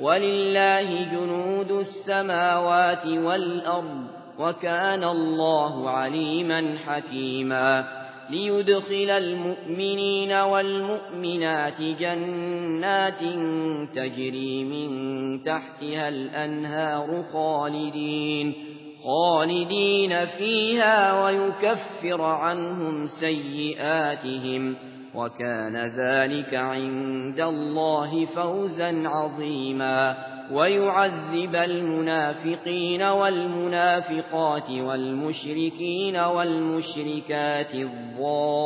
ولله جنود السماوات والأرض وكان الله عليما حكيما ليدخل المؤمنين والمؤمنات جنات تجري من تحتها الأنهار خالدين خالدين فيها ويكفر عنهم سيئاتهم وكان ذلك عند الله فوزا عظيما. ويعذب المنافقين والمنافقات والمشركين والمشركات الظانين.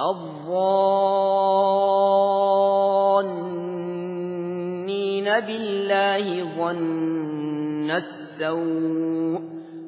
الظانين بالله ظن السوء.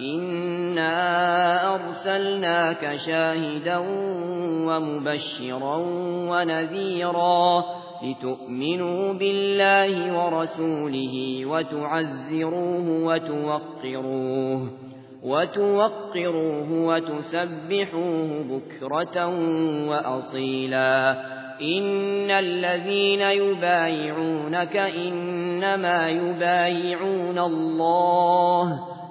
إنا أرسلناك شاهدا ومبشرا ونذيرا لتؤمنوا بالله ورسوله وتعزروه وتوقروه وتوقروه وتسبحوه بكرة وأصيلا إن الذين يبايعونك إنما يبايعون الله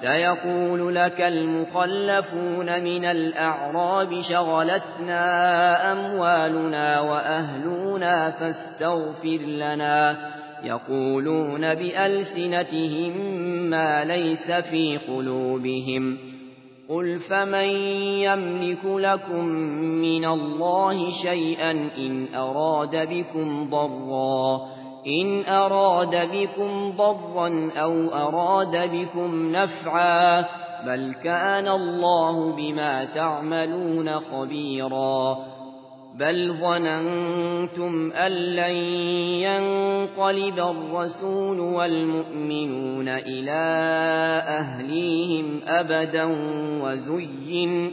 سيقول لك المخلفون من الأعراب شغلتنا أموالنا وأهلنا فاستغفر لنا. يقولون بألسنتهم ما ليس في قلوبهم. قل فمن يملك لكم من الله شيئا إن أراد بكم ضرا. إن أراد بكم ضرا أو أراد بكم نفعا بل كان الله بما تعملون خبيرا بل ظننتم أن لن ينقلب الرسول والمؤمنون إلى أهليهم أبدا وزين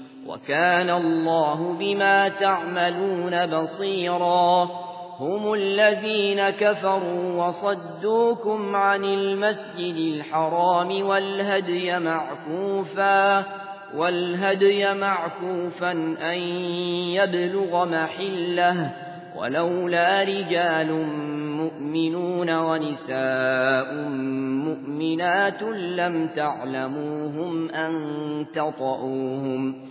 وكان الله بما تعملون بصيراً. هم الذين كفروا وصدوكم عن المسجد الحرام والهدي معكوفا والهدي معكوفا أن يبلغ محله. ولولا رجال مؤمنون ونساء مؤمنات لم تعلموهم أن تطؤوهم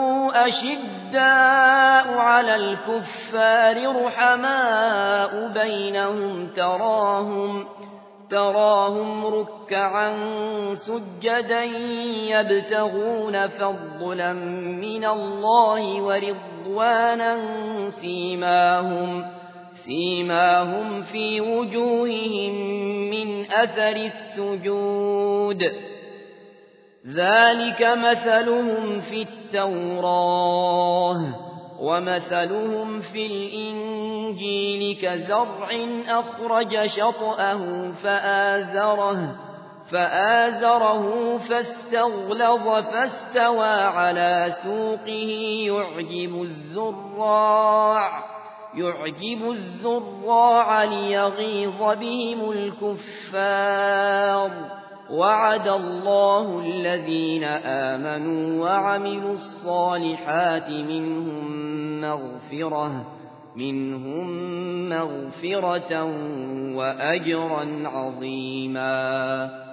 أشداء على الكفار رحماء بينهم تراهم تراهم ركعا سجدا يبتغون فضلا من الله ورضوانا سيماهم سيماهم في وجوههم من أثر السجود. ذلك مثلهم في التوراه ومثلهم في الإنجيل كزرع أخرج شطأه فآزره فآزره فاستغلظ فاستوى على سوقه يعجب الزراع يعجب الزراع ليغيظ بهم الكفار. وعد الله الذين آمنوا وعملوا الصالحات منهم مغفرة منهم مغفرة وأجرا عظيما.